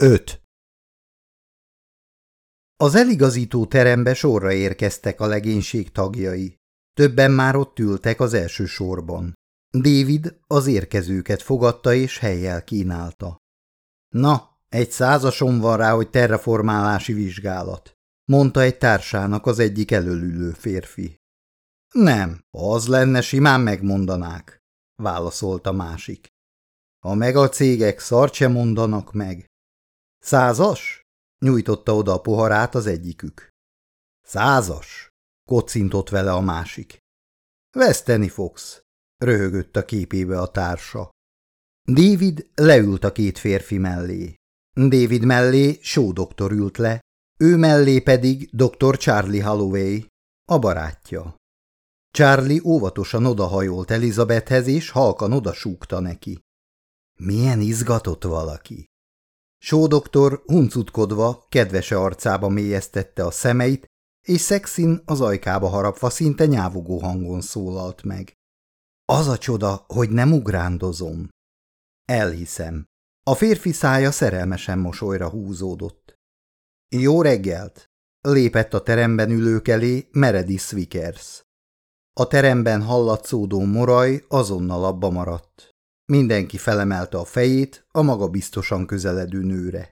5. Az eligazító terembe sorra érkeztek a legénység tagjai. Többen már ott ültek az első sorban. David az érkezőket fogadta és helyjel kínálta. Na, egy százasom van rá, hogy terraformálási vizsgálat, mondta egy társának az egyik előlülő férfi. Nem, az lenne, simán megmondanák, válaszolta másik. A cégek szart se mondanak meg, Százas? Nyújtotta oda a poharát az egyikük. Százas? Kocintott vele a másik. Veszteni fogsz, röhögött a képébe a társa. David leült a két férfi mellé. David mellé Só doktor ült le, ő mellé pedig dr. Charlie Holloway, a barátja. Charlie óvatosan odahajolt Elizabethhez, és halkan odasúgta neki. Milyen izgatott valaki. Sódoktor huncutkodva, kedvese arcába mélyeztette a szemeit, és szexin az ajkába harapva szinte nyávogó hangon szólalt meg. Az a csoda, hogy nem ugrándozom. Elhiszem. A férfi szája szerelmesen mosolyra húzódott. Jó reggelt! Lépett a teremben ülők elé Meredith Vickers. A teremben hallatszódó moraj azonnal abba maradt. Mindenki felemelte a fejét a maga biztosan közeledő nőre.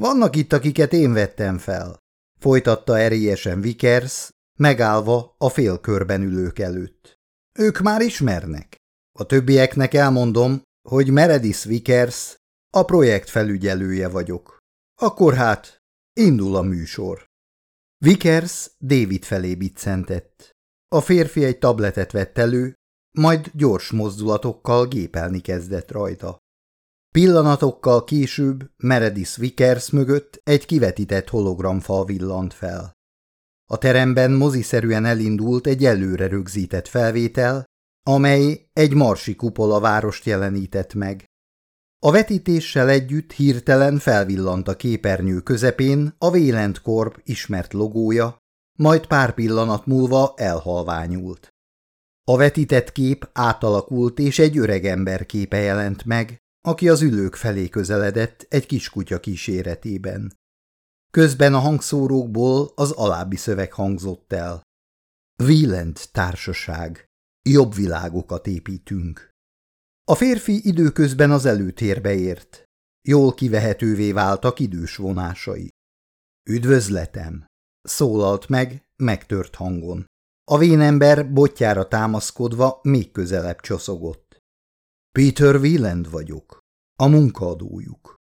Vannak itt, akiket én vettem fel, folytatta erélyesen Vickers, megállva a félkörben ülők előtt. Ők már ismernek. A többieknek elmondom, hogy Meredith Vickers, a projekt felügyelője vagyok. Akkor hát, indul a műsor. Vickers David felé biccentett. A férfi egy tabletet vett elő, majd gyors mozdulatokkal gépelni kezdett rajta. Pillanatokkal később Meredith Vickers mögött egy kivetített hologramfal villant fel. A teremben moziszerűen elindult egy előre rögzített felvétel, amely egy marsi kupola várost jelenített meg. A vetítéssel együtt hirtelen felvillant a képernyő közepén a Vélent Korp ismert logója, majd pár pillanat múlva elhalványult. A vetített kép átalakult, és egy öreg ember képe jelent meg, aki az ülők felé közeledett egy kiskutya kíséretében. Közben a hangszórókból az alábbi szöveg hangzott el. Wieland társaság. Jobb világokat építünk. A férfi időközben az előtérbe ért. Jól kivehetővé váltak idős vonásai. Üdvözletem! Szólalt meg, megtört hangon. A vénember botjára támaszkodva még közelebb csoszogott. Peter Wieland vagyok, a munkaadójuk.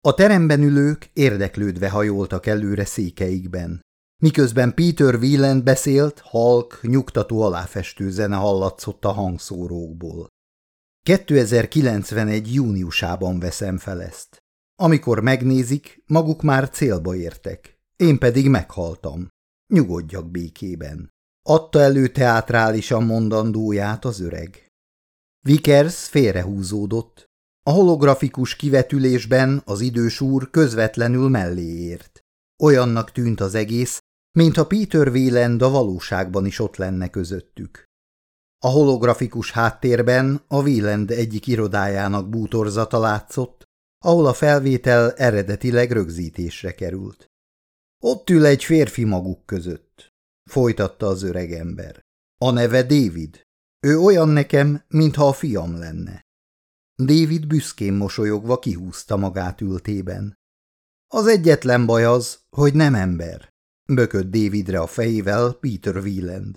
A teremben ülők érdeklődve hajoltak előre székeikben. Miközben Peter Wieland beszélt, halk, nyugtató aláfestő zene hallatszott a hangszórókból. 2091. júniusában veszem fel ezt. Amikor megnézik, maguk már célba értek, én pedig meghaltam. Nyugodjak békében. Adta elő teátrálisan mondandóját az öreg. Vickers félrehúzódott. A holografikus kivetülésben az idős úr közvetlenül mellé ért. Olyannak tűnt az egész, mintha Peter Wieland a valóságban is ott lenne közöttük. A holografikus háttérben a Wieland egyik irodájának bútorzata látszott, ahol a felvétel eredetileg rögzítésre került. Ott ül egy férfi maguk között folytatta az öreg ember. A neve David. Ő olyan nekem, mintha a fiam lenne. David büszkén mosolyogva kihúzta magát ültében. Az egyetlen baj az, hogy nem ember, bökött Davidre a fejével Peter Wieland.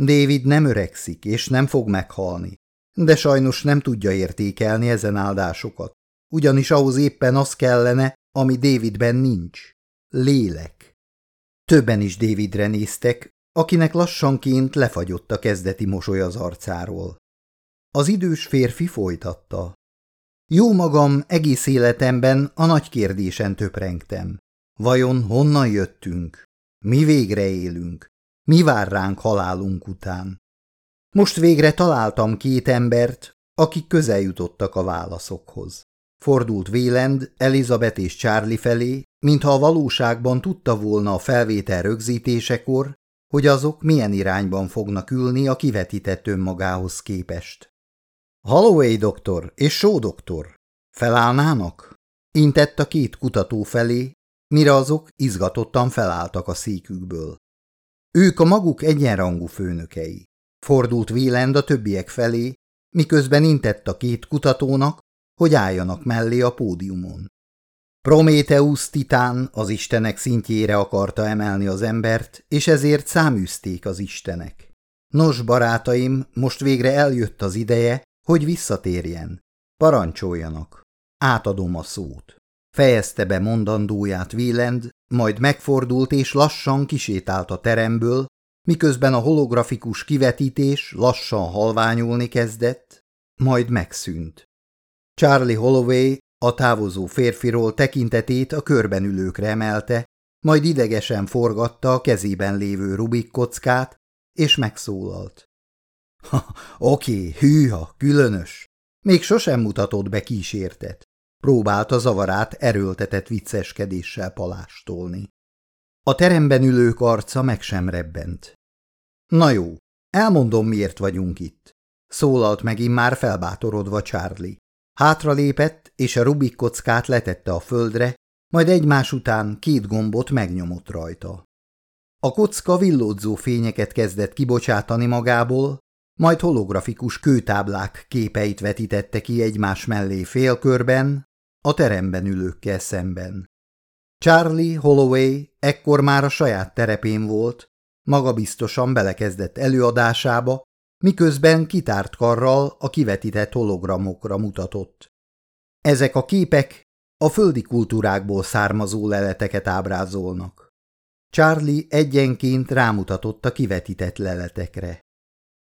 David nem öregszik és nem fog meghalni, de sajnos nem tudja értékelni ezen áldásokat, ugyanis ahhoz éppen az kellene, ami Davidben nincs. Lélek. Többen is Davidre néztek, akinek lassanként lefagyott a kezdeti mosoly az arcáról. Az idős férfi folytatta. Jó magam egész életemben a nagy kérdésen töprengtem. Vajon honnan jöttünk? Mi végre élünk? Mi vár ránk halálunk után? Most végre találtam két embert, akik közel jutottak a válaszokhoz. Fordult Vélend, Elizabeth és Charlie felé, mintha a valóságban tudta volna a felvétel rögzítésekor, hogy azok milyen irányban fognak ülni a kivetített önmagához képest. Holloway doktor és Shaw doktor felállnának? Intett a két kutató felé, mire azok izgatottan felálltak a székükből. Ők a maguk egyenrangú főnökei. Fordult Wieland a többiek felé, miközben intett a két kutatónak, hogy álljanak mellé a pódiumon. Prométeusz titán az istenek szintjére akarta emelni az embert, és ezért száműzték az istenek. Nos, barátaim, most végre eljött az ideje, hogy visszatérjen. Parancsoljanak. Átadom a szót. Fejezte be mondandóját Wieland, majd megfordult és lassan kisétált a teremből, miközben a holografikus kivetítés lassan halványulni kezdett, majd megszűnt. Charlie Holloway a távozó férfiról tekintetét a körben ülőkre emelte, majd idegesen forgatta a kezében lévő Rubik kockát, és megszólalt. Ha, oké, hűha, különös. Még sosem mutatott be kísértet. Próbálta zavarát erőltetett vicceskedéssel palástolni. A teremben ülők arca meg sem rebbent. Na jó, elmondom, miért vagyunk itt. Szólalt meg már felbátorodva Charlie. Hátra lépett, és a Rubik kockát letette a földre, majd egymás után két gombot megnyomott rajta. A kocka villódzó fényeket kezdett kibocsátani magából, majd holografikus kőtáblák képeit vetítette ki egymás mellé félkörben, a teremben ülőkkel szemben. Charlie Holloway ekkor már a saját terepén volt, magabiztosan belekezdett előadásába, miközben kitárt karral a kivetített hologramokra mutatott. Ezek a képek a földi kultúrákból származó leleteket ábrázolnak. Charlie egyenként rámutatott a kivetített leletekre.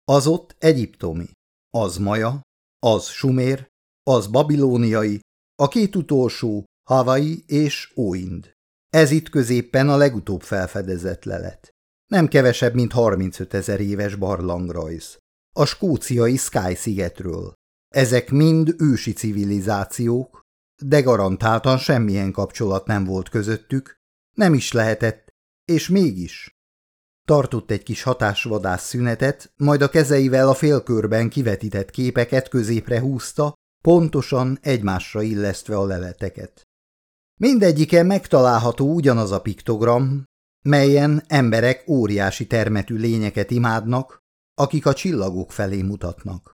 Az ott egyiptomi, az maja, az sumér, az babilóniai, a két utolsó Hawaii és Óind. Ez itt középpen a legutóbb felfedezett lelet. Nem kevesebb, mint 35 ezer éves barlangrajz. A skóciai Sky szigetről. Ezek mind ősi civilizációk, de garantáltan semmilyen kapcsolat nem volt közöttük, nem is lehetett, és mégis. Tartott egy kis hatásvadász szünetet, majd a kezeivel a félkörben kivetített képeket középre húzta, pontosan egymásra illesztve a leleteket. Mindegyiken megtalálható ugyanaz a piktogram, melyen emberek óriási termetű lényeket imádnak, akik a csillagok felé mutatnak.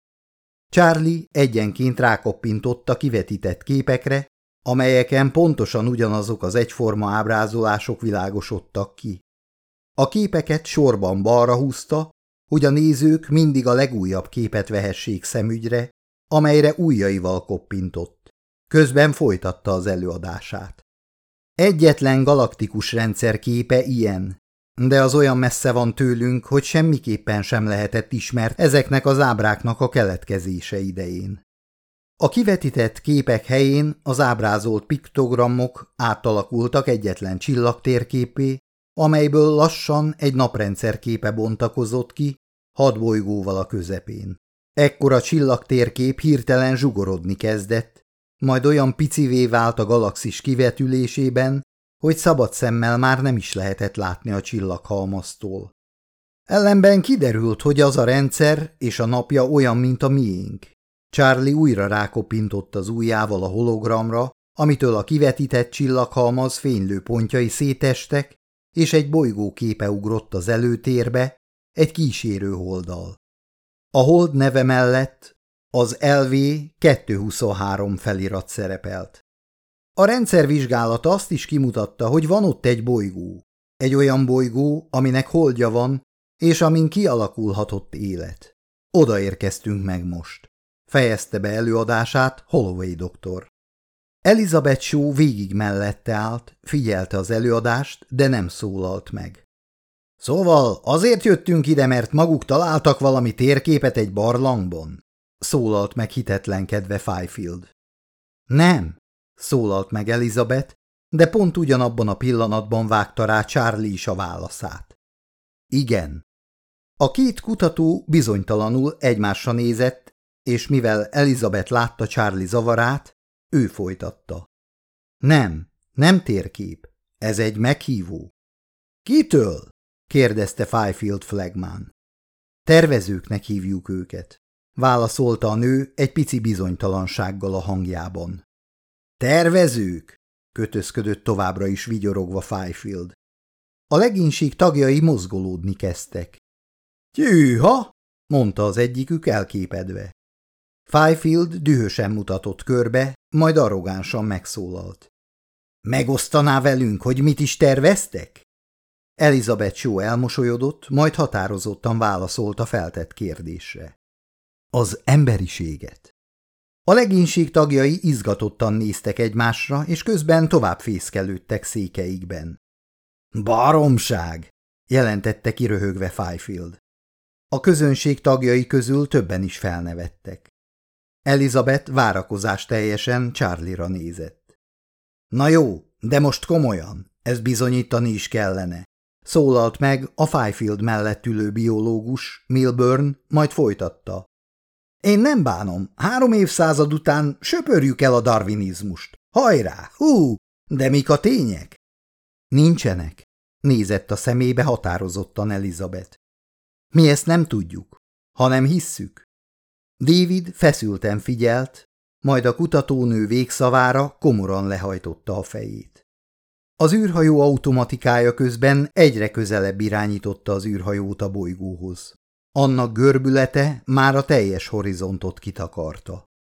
Charlie egyenként rákoppintott a kivetített képekre, amelyeken pontosan ugyanazok az egyforma ábrázolások világosodtak ki. A képeket sorban balra húzta, hogy a nézők mindig a legújabb képet vehessék szemügyre, amelyre ujjaival koppintott. Közben folytatta az előadását. Egyetlen galaktikus rendszer képe ilyen, de az olyan messze van tőlünk, hogy semmiképpen sem lehetett ismert ezeknek az ábráknak a keletkezése idején. A kivetített képek helyén az ábrázolt piktogramok átalakultak egyetlen csillagtérképé, amelyből lassan egy naprendszer képe bontakozott ki, hat bolygóval a közepén. Ekkor a csillagtérkép hirtelen zsugorodni kezdett, majd olyan picivé vált a galaxis kivetülésében, hogy szabad szemmel már nem is lehetett látni a csillaghalmaztól. Ellenben kiderült, hogy az a rendszer és a napja olyan, mint a miénk. Charlie újra rákopintott az ujjával a hologramra, amitől a kivetített csillaghalmaz fénylő pontjai szétestek, és egy bolygó képe ugrott az előtérbe, egy kísérő holdal. A hold neve mellett az LV 223 felirat szerepelt. A rendszer vizsgálata azt is kimutatta, hogy van ott egy bolygó. Egy olyan bolygó, aminek holdja van, és amin kialakulhatott élet. Odaérkeztünk meg most. Fejezte be előadását Holloway doktor. Elizabeth Shaw végig mellette állt, figyelte az előadást, de nem szólalt meg. Szóval azért jöttünk ide, mert maguk találtak valami térképet egy barlangban? Szólalt meg hitetlenkedve Fifield. Nem, szólalt meg Elizabeth, de pont ugyanabban a pillanatban vágta rá Charlie is a válaszát. Igen. A két kutató bizonytalanul egymásra nézett, és mivel Elizabeth látta Charlie zavarát, ő folytatta. Nem, nem térkép, ez egy meghívó. Kitől? kérdezte Fifield Flagman. Tervezőknek hívjuk őket, válaszolta a nő egy pici bizonytalansággal a hangjában. Tervezők! kötözködött továbbra is vigyorogva Fifield. A legénység tagjai mozgolódni kezdtek. Tyűha! mondta az egyikük elképedve. Fifield dühösen mutatott körbe, majd arrogánsan megszólalt. Megosztaná velünk, hogy mit is terveztek? Elizabeth Shaw elmosolyodott, majd határozottan válaszolt a feltett kérdésre. Az emberiséget. A legénység tagjai izgatottan néztek egymásra, és közben tovább fészkelődtek székeikben. Baromság! jelentette kiröhögve Fifield. A közönség tagjai közül többen is felnevettek. Elizabeth várakozás teljesen Charlie-ra nézett. Na jó, de most komolyan, ez bizonyítani is kellene. Szólalt meg a Fifield mellett ülő biológus, Milburn, majd folytatta. Én nem bánom, három évszázad után söpörjük el a darwinizmust. Hajrá, hú, de mik a tények? Nincsenek, nézett a szemébe határozottan Elizabeth. Mi ezt nem tudjuk, hanem hisszük. David feszülten figyelt, majd a kutatónő végszavára komoran lehajtotta a fejét. Az űrhajó automatikája közben egyre közelebb irányította az űrhajót a bolygóhoz. Annak görbülete már a teljes horizontot kitakarta.